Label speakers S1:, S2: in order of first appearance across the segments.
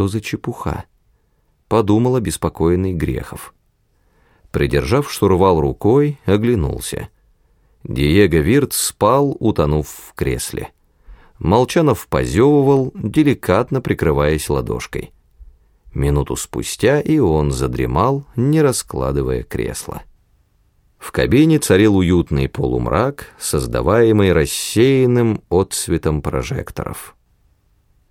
S1: Что за чепуха? Подумал обеспокоенный Грехов. Придержав штурвал рукой, оглянулся. Диего Вирт спал, утонув в кресле. Молчанов позевывал, деликатно прикрываясь ладошкой. Минуту спустя и он задремал, не раскладывая кресло. В кабине царил уютный полумрак, создаваемый рассеянным отсветом прожекторов.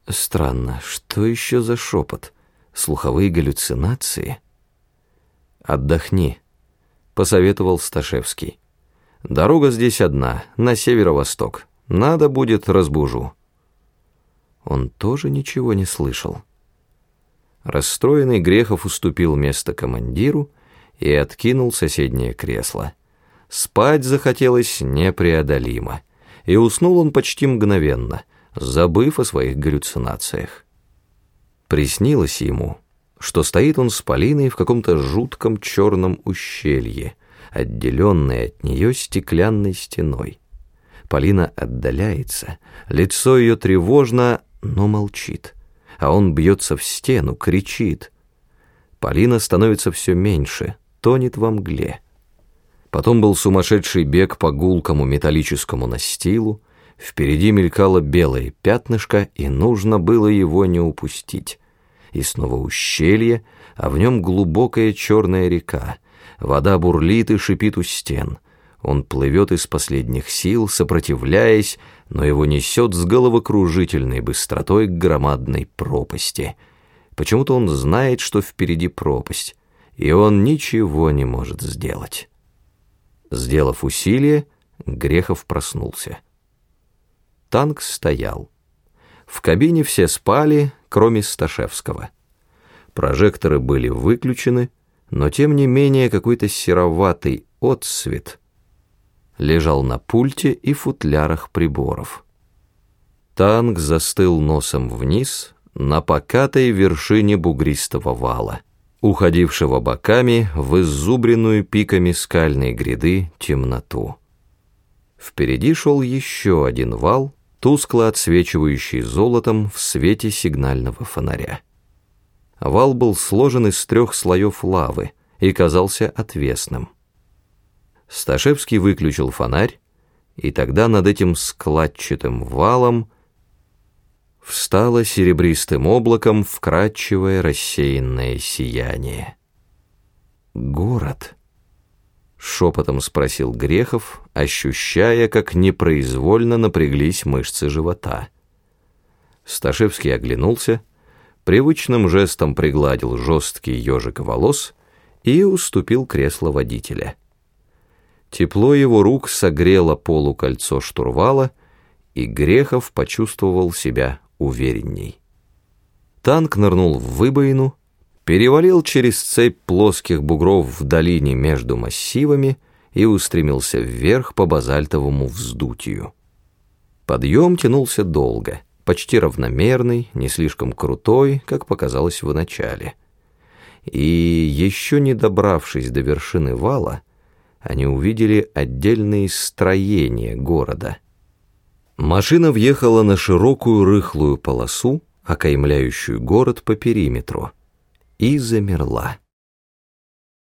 S1: Странно, что еще за шепот? Слуховые галлюцинации? «Отдохни», — посоветовал Сташевский. «Дорога здесь одна, на северо-восток. Надо будет, разбужу». Он тоже ничего не слышал. Расстроенный Грехов уступил место командиру и откинул соседнее кресло. Спать захотелось непреодолимо, и уснул он почти мгновенно, забыв о своих галлюцинациях. Приснилось ему, что стоит он с Полиной в каком-то жутком черном ущелье, отделенной от нее стеклянной стеной. Полина отдаляется, лицо ее тревожно, но молчит а он бьется в стену, кричит. Полина становится все меньше, тонет во мгле. Потом был сумасшедший бег по гулкому металлическому настилу, впереди мелькало белое пятнышко, и нужно было его не упустить. И снова ущелье, а в нем глубокая черная река, вода бурлит и шипит у стен — он плывет из последних сил, сопротивляясь, но его несет с головокружительной быстротой к громадной пропасти. Почему-то он знает, что впереди пропасть, и он ничего не может сделать. Сделав усилие, Грехов проснулся. Танк стоял. В кабине все спали, кроме Сташевского. Прожекторы были выключены, но тем не менее какой-то сероватый отсвет — лежал на пульте и футлярах приборов. Танк застыл носом вниз на покатой вершине бугристого вала, уходившего боками в иззубренную пиками скальной гряды темноту. Впереди шел еще один вал, тускло отсвечивающий золотом в свете сигнального фонаря. Вал был сложен из трех слоев лавы и казался отвесным. Сташевский выключил фонарь, и тогда над этим складчатым валом встало серебристым облаком вкрадчивое рассеянное сияние. «Город?» — шепотом спросил Грехов, ощущая, как непроизвольно напряглись мышцы живота. Сташевский оглянулся, привычным жестом пригладил жесткий ежик волос и уступил кресло водителя. Тепло его рук согрело полукольцо штурвала, и Грехов почувствовал себя уверенней. Танк нырнул в выбоину, перевалил через цепь плоских бугров в долине между массивами и устремился вверх по базальтовому вздутию. Подъем тянулся долго, почти равномерный, не слишком крутой, как показалось в начале. И еще не добравшись до вершины вала, они увидели отдельные строения города. Машина въехала на широкую рыхлую полосу, окаймляющую город по периметру, и замерла.